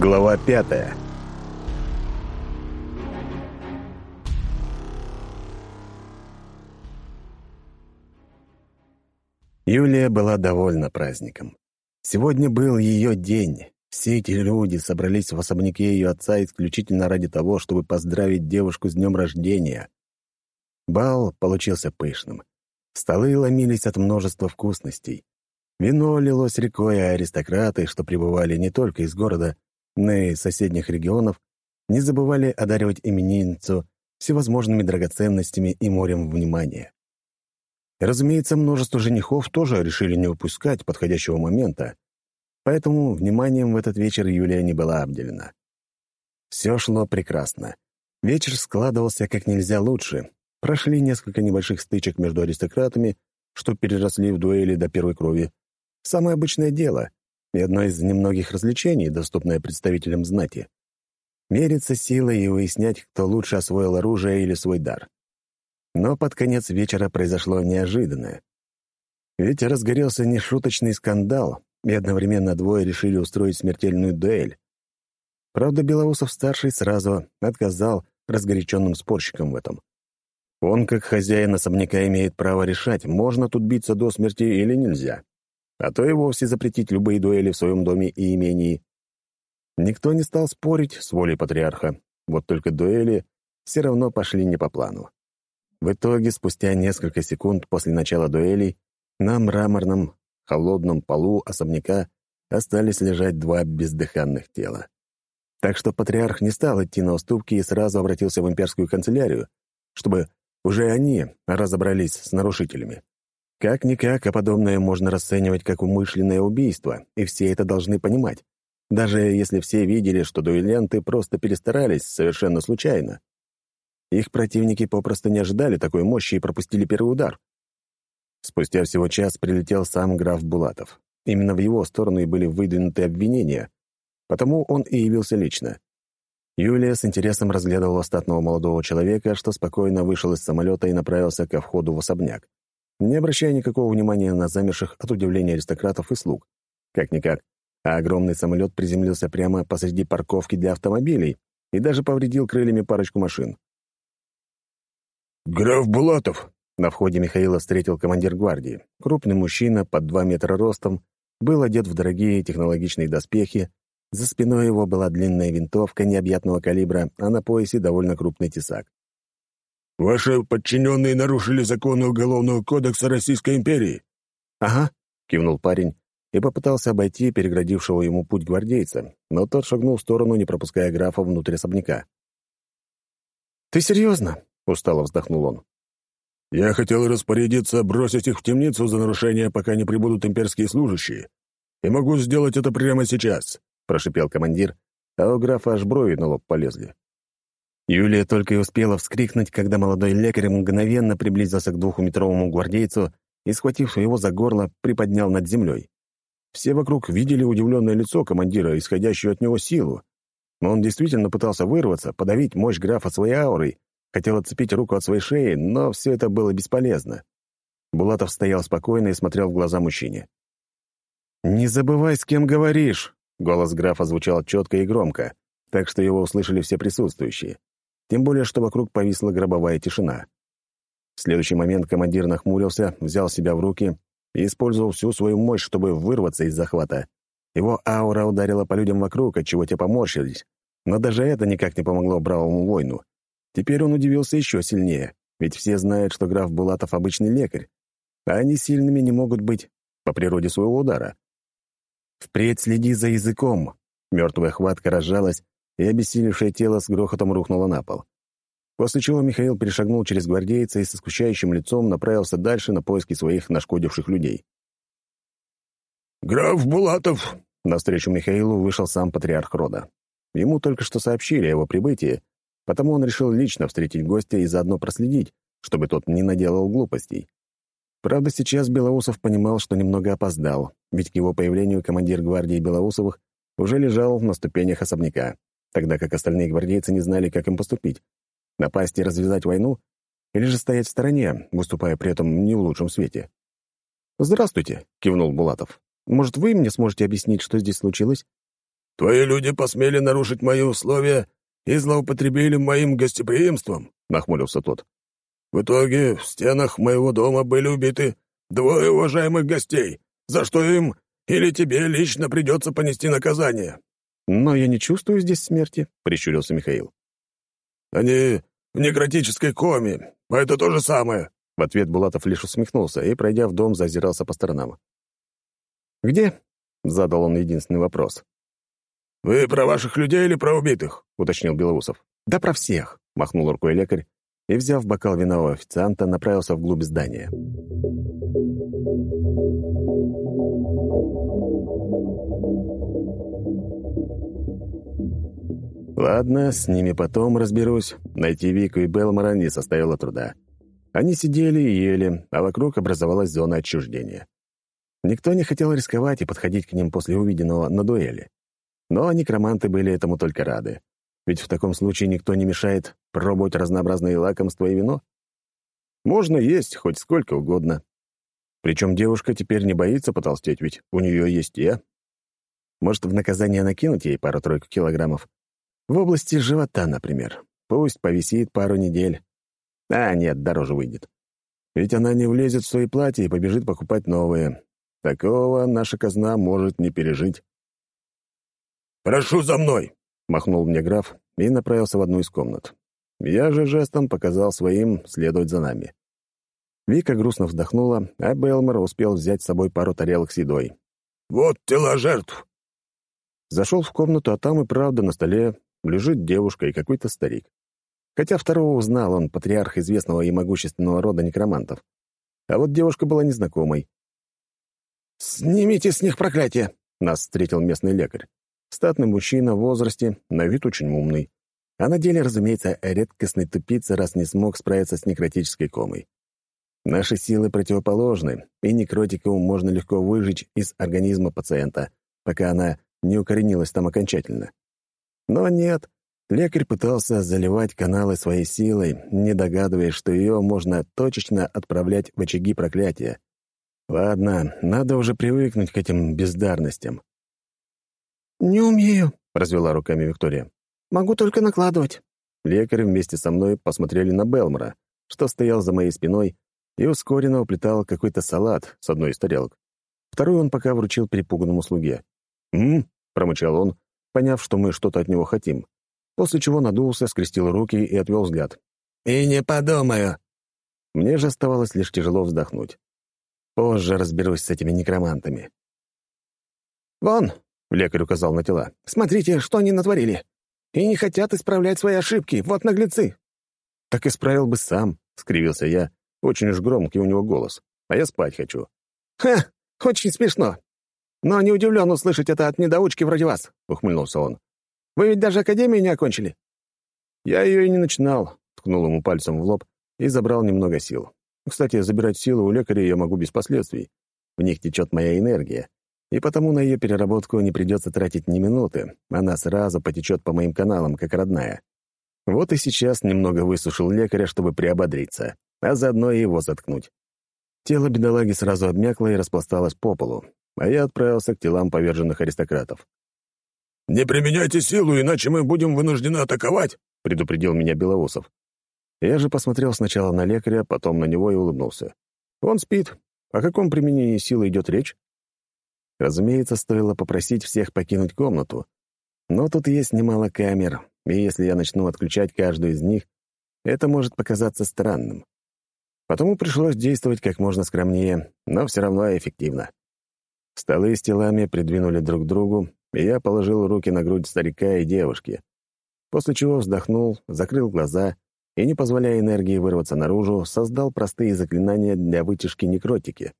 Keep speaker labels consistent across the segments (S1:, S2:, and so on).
S1: Глава пятая Юлия была довольна праздником. Сегодня был ее день. Все эти люди собрались в особняке ее отца исключительно ради того, чтобы поздравить девушку с днем рождения. Бал получился пышным. Столы ломились от множества вкусностей. Вино лилось рекой, а аристократы, что пребывали не только из города, но и соседних регионов, не забывали одаривать именинницу всевозможными драгоценностями и морем внимания. Разумеется, множество женихов тоже решили не упускать подходящего момента, поэтому вниманием в этот вечер Юлия не была обделена. Все шло прекрасно. Вечер складывался как нельзя лучше. Прошли несколько небольших стычек между аристократами, что переросли в дуэли до первой крови. Самое обычное дело и одно из немногих развлечений, доступное представителям знати. Мериться силой и выяснять, кто лучше освоил оружие или свой дар. Но под конец вечера произошло неожиданное. Ведь разгорелся нешуточный скандал, и одновременно двое решили устроить смертельную дуэль. Правда, Белоусов-старший сразу отказал разгоряченным спорщикам в этом. Он, как хозяин особняка, имеет право решать, можно тут биться до смерти или нельзя а то и вовсе запретить любые дуэли в своем доме и имении. Никто не стал спорить с волей патриарха, вот только дуэли все равно пошли не по плану. В итоге, спустя несколько секунд после начала дуэлей, на мраморном, холодном полу особняка остались лежать два бездыханных тела. Так что патриарх не стал идти на уступки и сразу обратился в имперскую канцелярию, чтобы уже они разобрались с нарушителями. Как-никак, а подобное можно расценивать как умышленное убийство, и все это должны понимать, даже если все видели, что дуэлянты просто перестарались совершенно случайно. Их противники попросту не ожидали такой мощи и пропустили первый удар. Спустя всего час прилетел сам граф Булатов. Именно в его сторону и были выдвинуты обвинения, потому он и явился лично. Юлия с интересом разглядывала статного молодого человека, что спокойно вышел из самолета и направился ко входу в особняк не обращая никакого внимания на замерших от удивления аристократов и слуг. Как-никак, а огромный самолет приземлился прямо посреди парковки для автомобилей и даже повредил крыльями парочку машин.
S2: «Граф Булатов!»
S1: На входе Михаила встретил командир гвардии. Крупный мужчина, под два метра ростом, был одет в дорогие технологичные доспехи, за спиной его была длинная винтовка необъятного калибра, а на поясе довольно крупный тесак.
S2: Ваши подчиненные нарушили законы Уголовного кодекса Российской империи».
S1: «Ага», — кивнул парень и попытался обойти переградившего ему путь гвардейца, но тот шагнул в сторону, не пропуская графа внутрь особняка. «Ты серьезно?» — устало вздохнул он.
S2: «Я хотел распорядиться бросить их в темницу за нарушение, пока не прибудут имперские служащие. И могу сделать это прямо сейчас», — прошипел командир, а у графа аж брови на лоб полезли. Юлия только и успела вскрикнуть, когда молодой лекарь мгновенно приблизился к двухметровому гвардейцу и, схватив его за горло, приподнял над землей. Все вокруг видели удивленное лицо командира, исходящую от него силу. Но он действительно пытался вырваться, подавить мощь графа своей аурой, хотел отцепить руку от своей шеи, но все это было бесполезно. Булатов стоял спокойно и смотрел в глаза мужчине. «Не забывай, с кем говоришь!» Голос графа звучал четко и громко, так что его услышали все присутствующие. Тем более, что вокруг повисла гробовая тишина. В следующий момент командир нахмурился, взял себя в руки и использовал всю свою мощь, чтобы вырваться из захвата. Его аура ударила по людям вокруг, отчего те поморщились. Но даже это никак не помогло бравому воину. Теперь он удивился еще сильнее, ведь все знают, что граф Булатов обычный лекарь, а они сильными не могут быть по природе своего удара. «Впредь следи за языком!» Мертвая хватка разжалась, и обессилевшее тело с грохотом рухнуло на пол. После чего Михаил перешагнул через гвардейца и со скучающим лицом направился дальше на поиски своих нашкодивших людей. «Граф Булатов!»
S1: Навстречу Михаилу вышел сам патриарх рода. Ему только что сообщили о его прибытии, потому он решил лично встретить гостя и заодно проследить, чтобы тот не наделал глупостей. Правда, сейчас Белоусов понимал, что немного опоздал, ведь к его появлению командир гвардии Белоусовых уже лежал на ступенях особняка тогда как остальные гвардейцы не знали, как им поступить. Напасть и развязать войну? Или же стоять в стороне, выступая при этом не в лучшем свете? «Здравствуйте», — кивнул Булатов. «Может, вы мне сможете объяснить, что здесь случилось?»
S2: твои люди посмели нарушить мои условия и злоупотребили моим гостеприимством», — нахмурился тот. «В итоге в стенах моего дома были убиты двое уважаемых гостей, за что им или тебе лично придется понести наказание».
S1: «Но я не чувствую здесь смерти», — прищурился Михаил.
S2: «Они в некротической коме, а это то же самое».
S1: В ответ Булатов лишь усмехнулся и, пройдя в дом, зазирался по сторонам. «Где?» — задал он единственный вопрос.
S2: «Вы про ваших людей или про убитых?» — уточнил Белоусов.
S1: «Да про всех», — махнул рукой лекарь и, взяв бокал вина у официанта, направился вглубь здания. Ладно, с ними потом разберусь. Найти Вику и Белмора не составило труда. Они сидели и ели, а вокруг образовалась зона отчуждения. Никто не хотел рисковать и подходить к ним после увиденного на дуэли. Но некроманты были этому только рады. Ведь в таком случае никто не мешает пробовать разнообразные лакомства и вино. Можно есть хоть сколько угодно. Причем девушка теперь не боится потолстеть, ведь у нее есть я. Может, в наказание накинуть ей пару-тройку килограммов? В области живота, например. Пусть повисит пару недель. А, нет, дороже выйдет. Ведь она не влезет в свои платья и побежит покупать новые. Такого наша казна может не пережить.
S2: «Прошу за мной!» — махнул мне граф и направился в одну из комнат.
S1: Я же жестом показал своим следовать за нами. Вика грустно вздохнула, а Белмор успел взять с собой пару тарелок с едой.
S2: «Вот тела жертв!»
S1: Зашел в комнату, а там и правда на столе лежит девушка и какой-то старик. Хотя второго узнал он, патриарх известного и могущественного рода некромантов. А вот девушка была незнакомой.
S2: «Снимите с них проклятие!» — нас встретил местный лекарь.
S1: Статный мужчина в возрасте, на вид очень умный. А на деле, разумеется, редкостный тупица, раз не смог справиться с некротической комой. Наши силы противоположны, и некротику можно легко выжечь из организма пациента, пока она не укоренилась там окончательно. Но нет, лекарь пытался заливать каналы своей силой, не догадываясь, что ее можно точечно отправлять в очаги проклятия. Ладно, надо уже привыкнуть к этим бездарностям.
S3: «Не умею», —
S1: развела руками Виктория.
S3: «Могу только накладывать».
S1: Лекарь вместе со мной посмотрели на Белмора, что стоял за моей спиной и ускоренно уплетал какой-то салат с одной из тарелок. Вторую он пока вручил перепуганному слуге. «М?», промычал он, поняв, что мы что-то от него хотим, после чего надулся, скрестил руки и отвел взгляд.
S2: «И не подумаю».
S1: Мне же оставалось лишь тяжело вздохнуть. Позже разберусь с этими некромантами.
S3: «Вон,
S1: Лекарь указал на тела.
S3: «Смотрите, что они натворили. И не хотят исправлять свои ошибки. Вот наглецы».
S1: «Так исправил бы сам», — скривился я. Очень уж громкий у него голос. А я спать хочу.
S3: «Ха! Очень смешно. Но не удивлен услышать это от недоучки вроде вас», — ухмыльнулся он. «Вы ведь даже академию не окончили».
S1: «Я ее и не начинал», — ткнул ему пальцем в лоб и забрал немного сил. Кстати, забирать силу у лекаря я могу без последствий. В них течет моя энергия, и потому на ее переработку не придется тратить ни минуты, она сразу потечет по моим каналам, как родная. Вот и сейчас немного высушил лекаря, чтобы приободриться, а заодно и его заткнуть. Тело бедолаги сразу обмякло и распласталось по полу, а я отправился к телам поверженных аристократов.
S2: «Не применяйте силу, иначе мы будем вынуждены атаковать», — предупредил меня Белоусов.
S1: Я же посмотрел сначала на лекаря, потом на него и улыбнулся. Он спит. О каком применении силы идет речь? Разумеется, стоило попросить всех покинуть комнату. Но тут есть немало камер, и если я начну отключать каждую из них, это может показаться странным. Потому пришлось действовать как можно скромнее, но все равно эффективно. Столы с телами придвинули друг к другу, и я положил руки на грудь старика и девушки, после чего вздохнул, закрыл глаза и, не позволяя энергии вырваться наружу, создал простые заклинания для вытяжки некротики.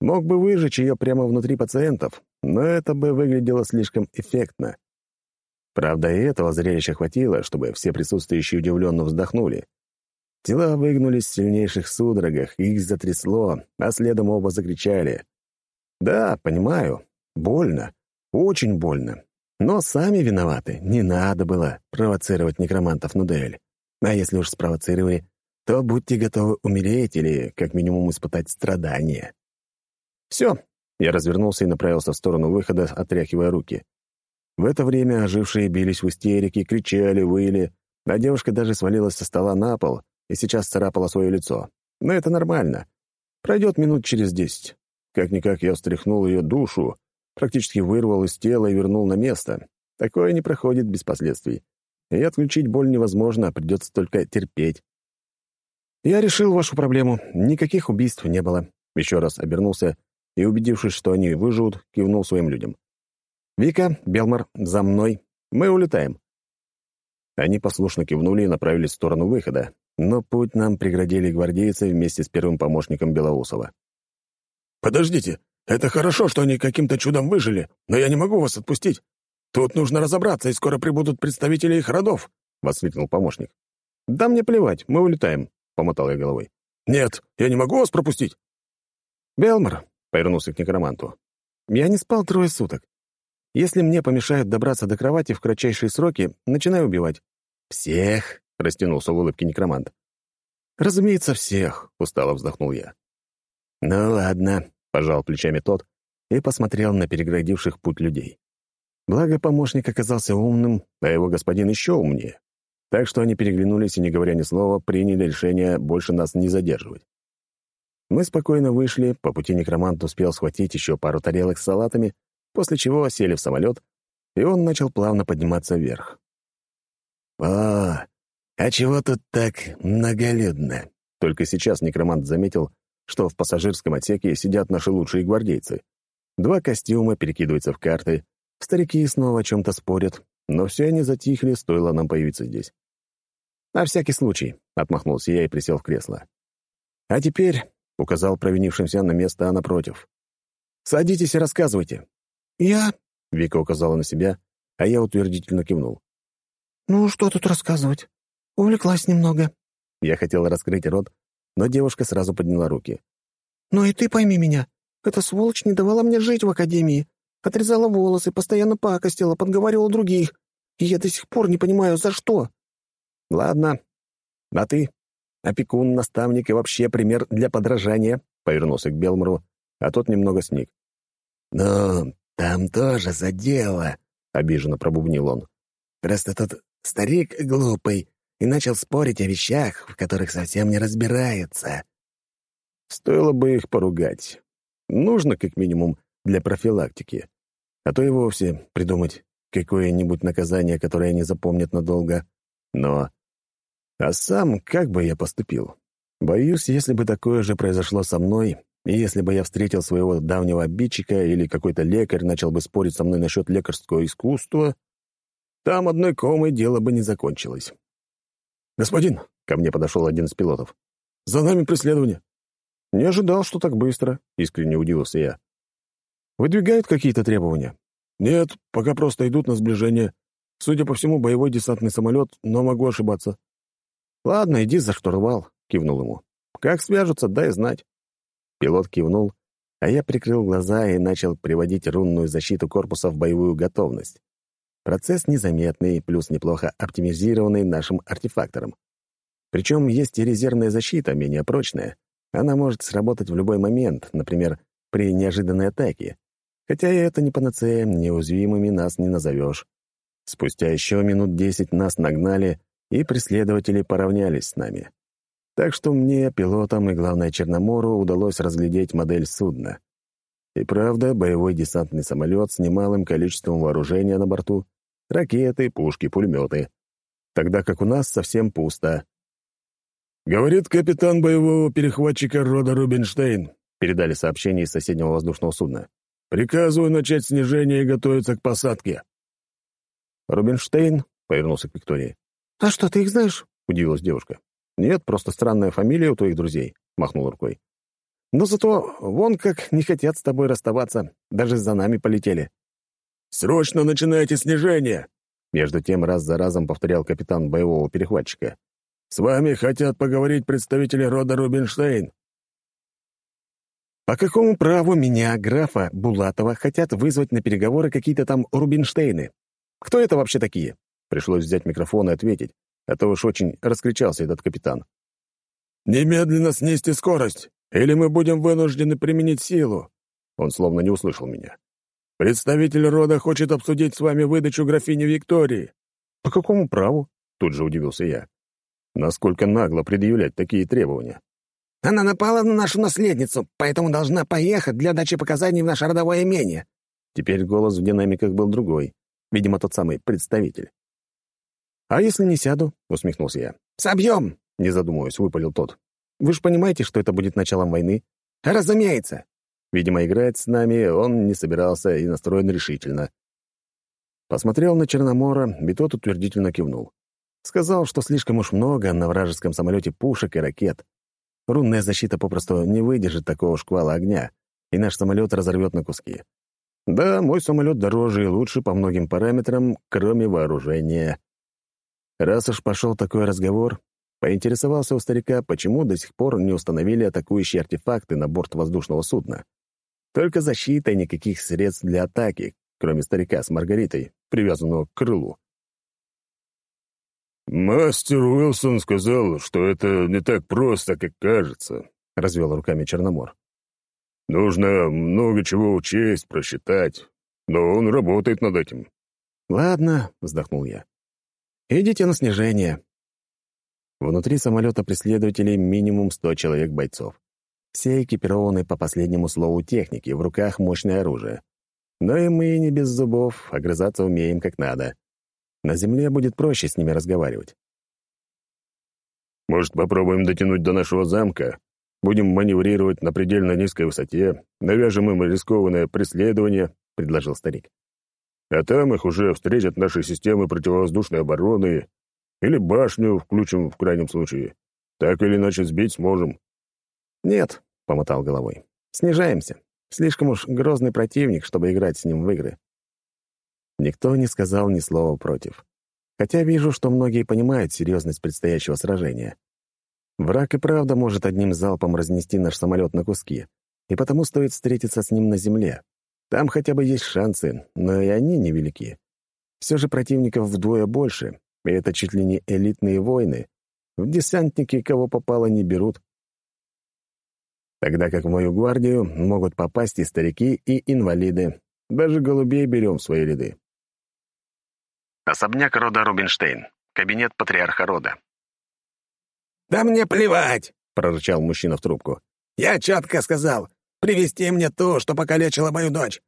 S1: Мог бы выжечь ее прямо внутри пациентов, но это бы выглядело слишком эффектно. Правда, и этого зрелища хватило, чтобы все присутствующие удивленно вздохнули. Тела выгнулись в сильнейших судорогах, их затрясло, а следом оба закричали. «Да, понимаю. Больно. Очень больно. Но сами виноваты. Не надо было провоцировать некромантов на дуэль. А если уж спровоцировали, то будьте готовы умереть или, как минимум, испытать страдания». «Все!» — я развернулся и направился в сторону выхода, отряхивая руки. В это время ожившие бились в истерике, кричали, выли, а девушка даже свалилась со стола на пол и сейчас царапала свое лицо. Но это нормально. Пройдет минут через десять. Как-никак я встряхнул ее душу, практически вырвал из тела и вернул на место. Такое не проходит без последствий. И отключить боль невозможно, придется только терпеть. «Я решил вашу проблему. Никаких убийств не было». Еще раз обернулся и, убедившись, что они выживут, кивнул своим людям. «Вика, Белмар, за мной. Мы улетаем». Они послушно кивнули и направились в сторону выхода, но путь нам преградили гвардейцы вместе с первым помощником Белоусова.
S2: «Подождите, это хорошо, что они каким-то чудом выжили, но я не могу вас отпустить. Тут нужно разобраться, и скоро прибудут представители их родов», — воскликнул помощник.
S1: «Да мне плевать, мы улетаем», — помотал я головой.
S2: «Нет, я не могу вас пропустить».
S1: «Белмар», — повернулся к некроманту, — «я не спал трое суток. Если мне помешают добраться до кровати в кратчайшие сроки, начинаю убивать».
S3: «Всех?» — растянулся в улыбке некромант.
S1: «Разумеется, всех», — устало вздохнул я.
S3: «Ну ладно», — пожал плечами тот и посмотрел на переградивших путь людей.
S1: Благо, помощник оказался умным, а его господин еще умнее. Так что они переглянулись и, не говоря ни слова, приняли решение больше нас не задерживать. Мы спокойно вышли, по пути некромант успел схватить еще пару тарелок с салатами, после чего сели в самолет, и он начал плавно подниматься вверх.
S3: «О, а чего тут так многолюдно?»
S1: Только сейчас некромант заметил, что в пассажирском отсеке сидят наши лучшие гвардейцы. Два костюма перекидываются в карты, старики снова о чем-то спорят, но все они затихли, стоило нам появиться здесь. «На всякий случай», — отмахнулся я и присел в кресло. «А теперь», — указал провинившимся на место напротив, «садитесь и рассказывайте.
S4: «Я...»
S1: — Вика указала на себя, а я утвердительно кивнул.
S4: «Ну, что тут рассказывать? Увлеклась немного».
S1: Я хотел раскрыть рот, но девушка сразу подняла руки.
S4: «Ну и ты пойми меня. Эта сволочь не давала мне жить в академии. Отрезала волосы, постоянно пакостила, подговаривала других. И я до сих пор не понимаю, за что».
S1: «Ладно. А ты? Опекун, наставник и вообще пример для подражания», — повернулся к Белмору, а тот немного сник.
S3: «Ну, «Там тоже задело», — обиженно пробубнил он. «Просто тот старик глупый и начал спорить о вещах, в которых совсем не разбирается».
S1: Стоило бы их поругать. Нужно, как минимум, для профилактики. А то и вовсе придумать какое-нибудь наказание, которое они запомнят надолго. Но... А сам как бы я поступил? Боюсь, если бы такое же произошло со мной, и если бы я встретил своего давнего обидчика или какой-то лекарь начал бы спорить со мной насчет лекарского искусства, там одной комой дело бы не закончилось. «Господин», — ко мне подошел один из пилотов, — «за нами преследование». «Не ожидал, что так быстро», — искренне удивился я. «Выдвигают какие-то требования?» «Нет, пока просто идут на сближение. Судя по всему, боевой десантный самолет, но могу ошибаться». «Ладно, иди за штурвал», — кивнул ему. «Как свяжутся, дай знать». Пилот кивнул, а я прикрыл глаза и начал приводить рунную защиту корпуса в боевую готовность. Процесс незаметный, плюс неплохо оптимизированный нашим артефактором. Причем есть и резервная защита, менее прочная. Она может сработать в любой момент, например, при неожиданной атаке. Хотя и это не панацея, неуязвимыми нас не назовешь. Спустя еще минут десять нас нагнали, и преследователи поравнялись с нами. Так что мне, пилотам и, главное, Черномору удалось разглядеть модель судна. И правда, боевой десантный самолет с немалым количеством вооружения на борту, ракеты, пушки, пулеметы. Тогда как у нас совсем пусто.
S2: «Говорит капитан боевого перехватчика рода Рубинштейн»,
S1: передали сообщение из соседнего воздушного судна.
S2: «Приказываю начать снижение и готовиться к посадке».
S1: «Рубинштейн?» — повернулся к Виктории.
S4: «А что, ты их знаешь?»
S1: — удивилась девушка. «Нет, просто странная фамилия у твоих друзей», — махнул рукой. «Но зато вон как не хотят с тобой расставаться, даже за нами полетели».
S2: «Срочно начинайте снижение!»
S1: Между тем раз за разом повторял капитан боевого перехватчика.
S2: «С вами хотят поговорить представители рода Рубинштейн».
S1: «По какому праву меня, графа Булатова, хотят вызвать на переговоры какие-то там Рубинштейны? Кто это вообще такие?» Пришлось взять микрофон и ответить, а то уж очень раскричался этот капитан.
S2: «Немедленно снести скорость, или мы будем вынуждены применить силу!» Он словно не услышал меня. Представитель рода хочет обсудить с вами выдачу графини Виктории».
S1: «По какому праву?» — тут же удивился я. Насколько нагло предъявлять такие требования?
S3: «Она напала на нашу наследницу, поэтому должна поехать для дачи показаний в наше родовое имение».
S1: Теперь голос в динамиках был другой. Видимо, тот самый представитель. «А если не сяду?» — усмехнулся я.
S3: «Собьем!»
S1: — не задумываясь, выпалил тот. «Вы же понимаете, что это будет началом войны?»
S3: «Разумеется!»
S1: Видимо, играть с нами он не собирался и настроен решительно. Посмотрел на Черномора, и тот утвердительно кивнул. Сказал, что слишком уж много на вражеском самолете пушек и ракет. Рунная защита попросту не выдержит такого шквала огня, и наш самолет разорвет на куски. Да, мой самолет дороже и лучше по многим параметрам, кроме вооружения. Раз уж пошел такой разговор, поинтересовался у старика, почему до сих пор не установили атакующие артефакты на борт воздушного судна. Только защита и никаких средств для атаки, кроме старика с Маргаритой, привязанного к крылу.
S2: «Мастер Уилсон сказал, что это не так просто, как кажется», — развел руками Черномор. «Нужно много чего учесть, просчитать, но он работает над этим».
S1: «Ладно», — вздохнул я. «Идите на снижение». Внутри самолета преследователей минимум сто человек-бойцов. Все экипированы по последнему слову техники, в руках мощное оружие. Но и мы не без зубов, огрызаться умеем как надо. На земле будет проще с ними разговаривать.
S2: «Может, попробуем дотянуть до нашего замка? Будем маневрировать на предельно низкой высоте, навяжем им рискованное преследование», — предложил старик. «А там их уже встретят наши системы противовоздушной обороны или башню включим в крайнем случае. Так или иначе сбить сможем».
S1: «Нет», — помотал головой. «Снижаемся. Слишком уж грозный противник, чтобы играть с ним в игры. Никто не сказал ни слова против. Хотя вижу, что многие понимают серьезность предстоящего сражения. Враг и правда может одним залпом разнести наш самолет на куски, и потому стоит встретиться с ним на земле. Там хотя бы есть шансы, но и они невелики. Все же противников вдвое больше, и это чуть ли не элитные войны. В десантники кого попало не берут. Тогда как в мою гвардию могут попасть и старики, и инвалиды. Даже голубей берем в свои ряды.
S5: Особняк рода Рубинштейн. Кабинет патриарха рода.
S3: «Да мне плевать!» — прорычал мужчина в трубку. «Я четко сказал, привести мне ту, что покалечила мою дочь.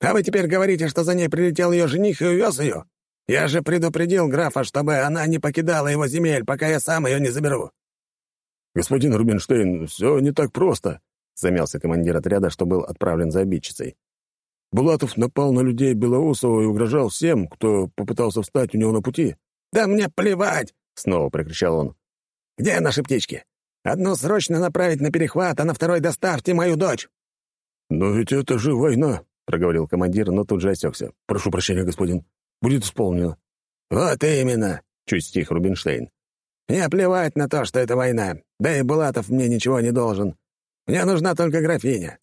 S3: А вы теперь говорите, что за ней прилетел ее жених и увез ее? Я же предупредил графа, чтобы она не покидала его земель, пока я сам ее не заберу».
S2: «Господин Рубинштейн, все не так просто», — замялся командир отряда, что был отправлен за обидчицей. Булатов напал на людей Белоусова и угрожал всем, кто попытался встать у него на пути.
S3: «Да мне плевать!» — снова прокричал он. «Где наши птички? Одну срочно направить на перехват, а на второй доставьте мою дочь!»
S2: «Но ведь это же война!» — проговорил командир, но тут же осекся. «Прошу прощения, господин. Будет исполнено».
S3: «Вот именно!» — чуть стих Рубинштейн. «Мне плевать на то, что это война. Да и Булатов мне ничего не должен. Мне нужна только графиня.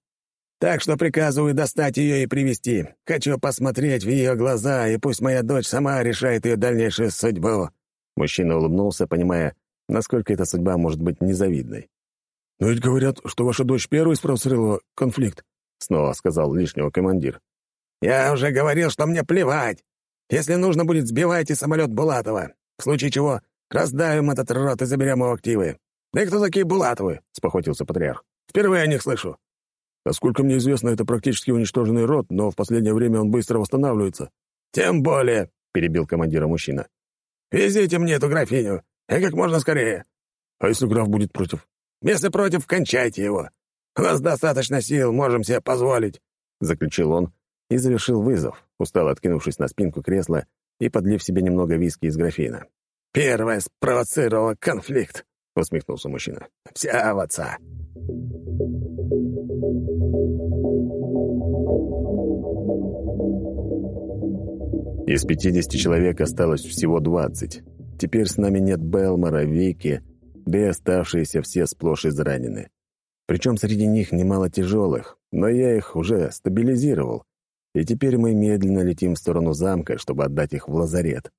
S3: Так что приказываю достать ее и привести. Хочу посмотреть в ее глаза, и пусть моя дочь сама решает ее дальнейшую судьбу».
S1: Мужчина улыбнулся, понимая, насколько эта судьба может быть незавидной.
S2: «Но ведь говорят, что ваша дочь первой спросила конфликт», —
S1: снова сказал лишнего командир.
S3: «Я уже говорил, что мне плевать. Если нужно будет, сбивайте самолет Булатова. В случае чего, раздавим этот рот и заберем его активы. Да и кто такие Булатовы?» — спохватился патриарх. «Впервые о них слышу».
S2: Насколько мне известно, это практически уничтоженный род, но в последнее время он быстро восстанавливается».
S3: «Тем более», — перебил командира мужчина. «Везите мне эту графиню, и как можно скорее».
S2: «А если граф будет против?»
S3: «Если против, кончайте его. У нас достаточно сил, можем себе позволить», —
S1: заключил он и завершил вызов, устало откинувшись на спинку кресла и подлив себе немного виски из графина.
S3: «Первое спровоцировало конфликт», — усмехнулся мужчина. «Вся в отца».
S1: Из 50 человек осталось всего 20. Теперь с нами нет Белмора, Вики, да и оставшиеся все сплошь изранены. Причем среди них немало тяжелых, но я их уже стабилизировал, и теперь мы медленно летим в сторону замка, чтобы отдать их в лазарет.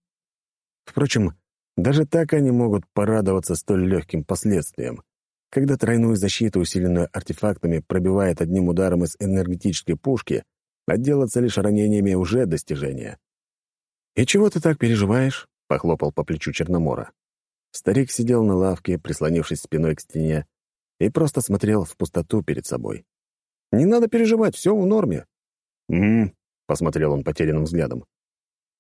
S1: Впрочем, даже так они могут порадоваться столь легким последствиям. Когда тройную защиту, усиленную артефактами, пробивает одним ударом из энергетической пушки, Отделаться лишь ранениями уже достижение.
S2: «И чего ты так переживаешь?» — похлопал по плечу Черномора.
S1: Старик сидел на лавке, прислонившись спиной к стене, и просто смотрел в пустоту перед собой. «Не надо переживать, все в норме».
S2: «М-м», посмотрел он потерянным взглядом.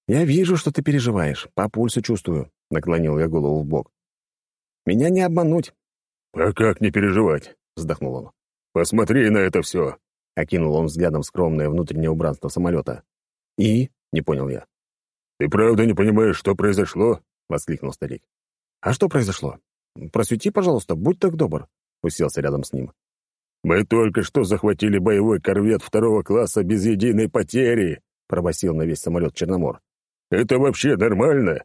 S1: «Я вижу, что ты переживаешь, по пульсу чувствую», — наклонил я голову в бок. «Меня не обмануть».
S2: «А как не переживать?» — вздохнул он. «Посмотри на это все!» — окинул он взглядом скромное внутреннее убранство самолета.
S1: «И?» — не понял я.
S2: «Ты правда не понимаешь, что произошло?» — воскликнул старик.
S1: «А что произошло? Просвети, пожалуйста, будь так добр», — уселся рядом с ним.
S2: «Мы только что захватили боевой корвет второго класса без единой потери», — пробасил на весь самолет Черномор. «Это вообще нормально?»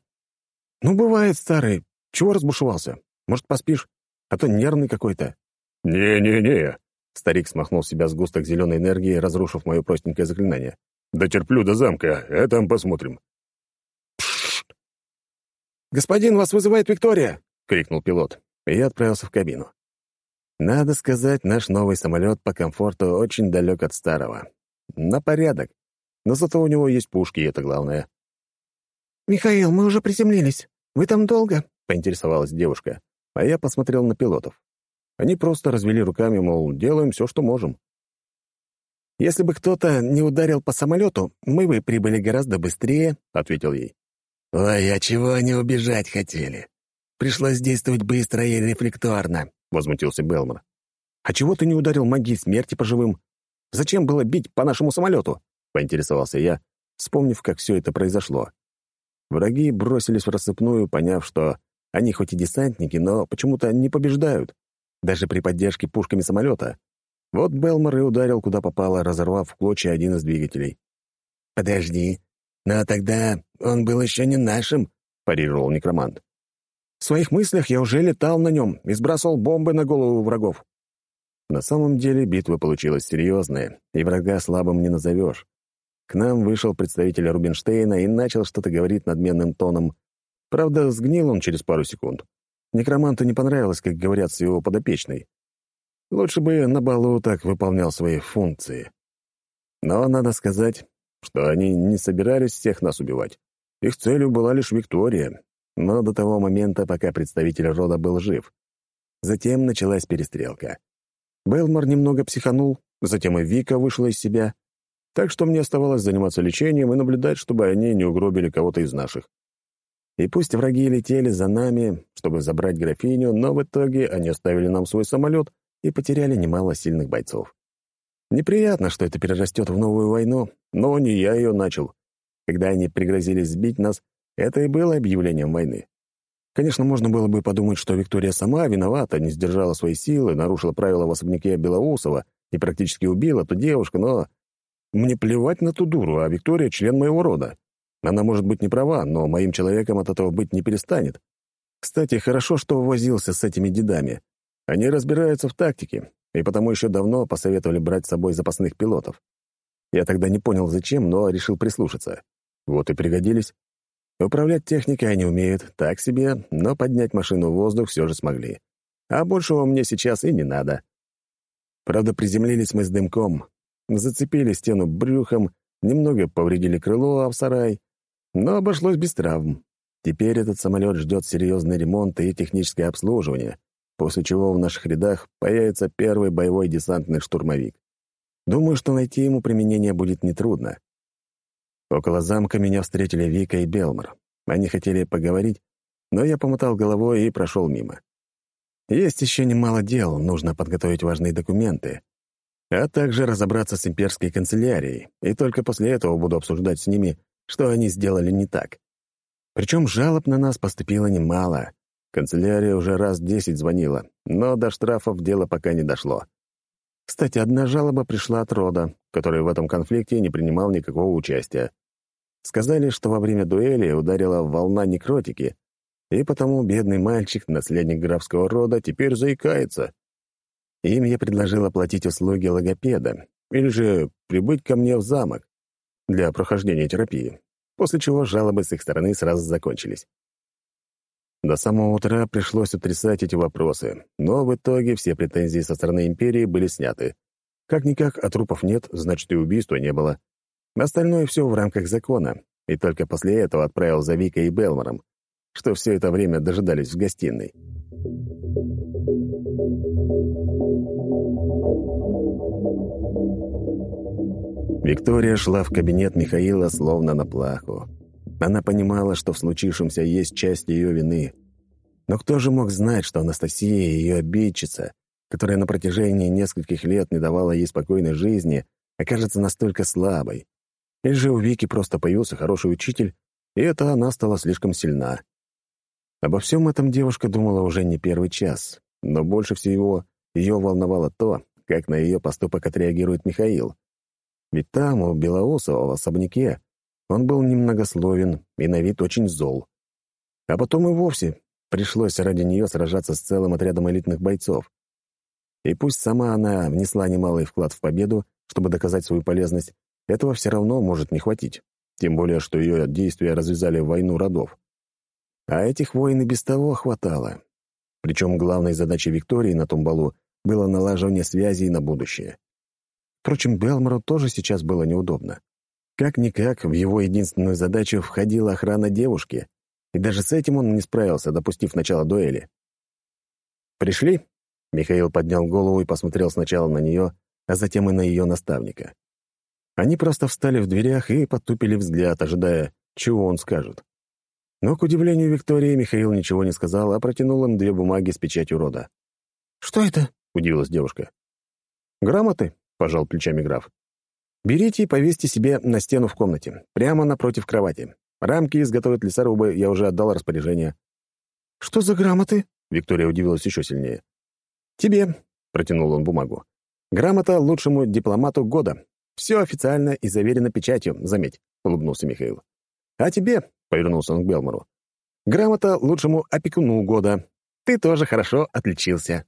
S1: «Ну, бывает, старый. Чего разбушевался? Может, поспишь? А то нервный какой-то».
S2: «Не-не-не», —
S1: старик смахнул с себя зеленой энергии, разрушив мое простенькое заклинание.
S2: «Дотерплю до замка, а там посмотрим».
S1: «Господин, вас вызывает Виктория!» — крикнул пилот, и я отправился в кабину. Надо сказать, наш новый самолет по комфорту очень далек от старого. На порядок. Но зато у него есть пушки, и это главное.
S4: «Михаил, мы уже приземлились. Вы там долго?»
S1: — поинтересовалась девушка, а я посмотрел на пилотов. Они просто развели руками, мол, делаем все, что можем. «Если бы кто-то не ударил по самолету, мы бы прибыли гораздо быстрее», — ответил ей.
S3: «Ой, а чего они убежать хотели? Пришлось действовать быстро и рефлекторно», —
S1: возмутился Белмор. «А чего ты не ударил магии смерти по живым? Зачем было бить по нашему самолету?» — поинтересовался я, вспомнив, как все это произошло. Враги бросились в рассыпную, поняв, что они хоть и десантники, но почему-то не побеждают, даже при поддержке пушками самолета. Вот Белмор и ударил, куда попало, разорвав в клочья один из двигателей.
S3: «Подожди, но тогда он был еще не нашим», — парировал некромант.
S1: В своих мыслях я уже летал на нем и сбрасывал бомбы на голову врагов. На самом деле битва получилась серьезная, и врага слабым не назовешь. К нам вышел представитель Рубинштейна и начал что-то говорить надменным тоном. Правда, сгнил он через пару секунд. Некроманту не понравилось, как говорят с его подопечной. Лучше бы на балу так выполнял свои функции. Но надо сказать, что они не собирались всех нас убивать. Их целью была лишь Виктория, но до того момента, пока представитель рода был жив. Затем началась перестрелка. Белмор немного психанул, затем и Вика вышла из себя, так что мне оставалось заниматься лечением и наблюдать, чтобы они не угробили кого-то из наших. И пусть враги летели за нами, чтобы забрать графиню, но в итоге они оставили нам свой самолет и потеряли немало сильных бойцов. Неприятно, что это перерастет в новую войну, но не я ее начал. Когда они пригрозили сбить нас, это и было объявлением войны. Конечно, можно было бы подумать, что Виктория сама виновата, не сдержала свои силы, нарушила правила в особняке Белоусова и практически убила ту девушку, но... Мне плевать на ту дуру, а Виктория — член моего рода. Она может быть не права, но моим человеком от этого быть не перестанет. Кстати, хорошо, что возился с этими дедами. Они разбираются в тактике, и потому еще давно посоветовали брать с собой запасных пилотов. Я тогда не понял, зачем, но решил прислушаться. Вот и пригодились. Управлять техникой они умеют, так себе, но поднять машину в воздух все же смогли. А большего мне сейчас и не надо. Правда, приземлились мы с дымком, зацепили стену брюхом, немного повредили крыло, в сарай, но обошлось без травм. Теперь этот самолет ждет серьезный ремонт и техническое обслуживание, после чего в наших рядах появится первый боевой десантный штурмовик. Думаю, что найти ему применение будет нетрудно. Около замка меня встретили Вика и Белмор. Они хотели поговорить, но я помотал головой и прошел мимо. Есть еще немало дел, нужно подготовить важные документы, а также разобраться с имперской канцелярией, и только после этого буду обсуждать с ними, что они сделали не так. Причем жалоб на нас поступило немало. Канцелярия уже раз десять звонила, но до штрафов дело пока не дошло. Кстати, одна жалоба пришла от рода, который в этом конфликте не принимал никакого участия. Сказали, что во время дуэли ударила волна некротики, и потому бедный мальчик, наследник графского рода, теперь заикается. Им я предложил оплатить услуги логопеда или же прибыть ко мне в замок для прохождения терапии, после чего жалобы с их стороны сразу закончились. До самого утра пришлось отрицать эти вопросы, но в итоге все претензии со стороны империи были сняты. Как-никак, а трупов нет, значит, и убийства не было. Остальное все в рамках закона, и только после этого отправил за Викой и Белмором, что все это время дожидались в гостиной. Виктория шла в кабинет Михаила словно на плаху. Она понимала, что в случившемся есть часть ее вины. Но кто же мог знать, что Анастасия, ее обидчица, которая на протяжении нескольких лет не давала ей спокойной жизни, окажется настолько слабой? Или же у Вики просто появился хороший учитель, и это она стала слишком сильна. Обо всем этом девушка думала уже не первый час, но больше всего ее волновало то, как на ее поступок отреагирует Михаил. Ведь там, у Белоусова, в особняке, он был немногословен и на вид очень зол. А потом и вовсе пришлось ради нее сражаться с целым отрядом элитных бойцов. И пусть сама она внесла немалый вклад в победу, чтобы доказать свою полезность, этого все равно может не хватить. Тем более, что ее действия развязали войну родов. А этих войн и без того хватало. Причем главной задачей Виктории на том балу было налаживание связей на будущее. Впрочем, Белмору тоже сейчас было неудобно. Как-никак в его единственную задачу входила охрана девушки, и даже с этим он не справился, допустив начало дуэли. «Пришли?» Михаил поднял голову и посмотрел сначала на нее, а затем и на ее наставника. Они просто встали в дверях и потупили взгляд, ожидая, чего он скажет. Но, к удивлению Виктории, Михаил ничего не сказал, а протянул им две бумаги с печатью рода.
S4: «Что это?»
S1: — удивилась девушка. «Грамоты», — пожал плечами граф. «Берите и повесьте себе на стену в комнате, прямо напротив кровати. Рамки изготовят лесорубы, я уже отдал распоряжение».
S4: «Что за грамоты?»
S1: — Виктория удивилась еще сильнее. «Тебе», — протянул он бумагу. «Грамота лучшему дипломату года. Все официально и заверено печатью, заметь», — улыбнулся Михаил. «А тебе, — повернулся он к Белмору. «Грамота лучшему опекуну года. Ты тоже хорошо отличился».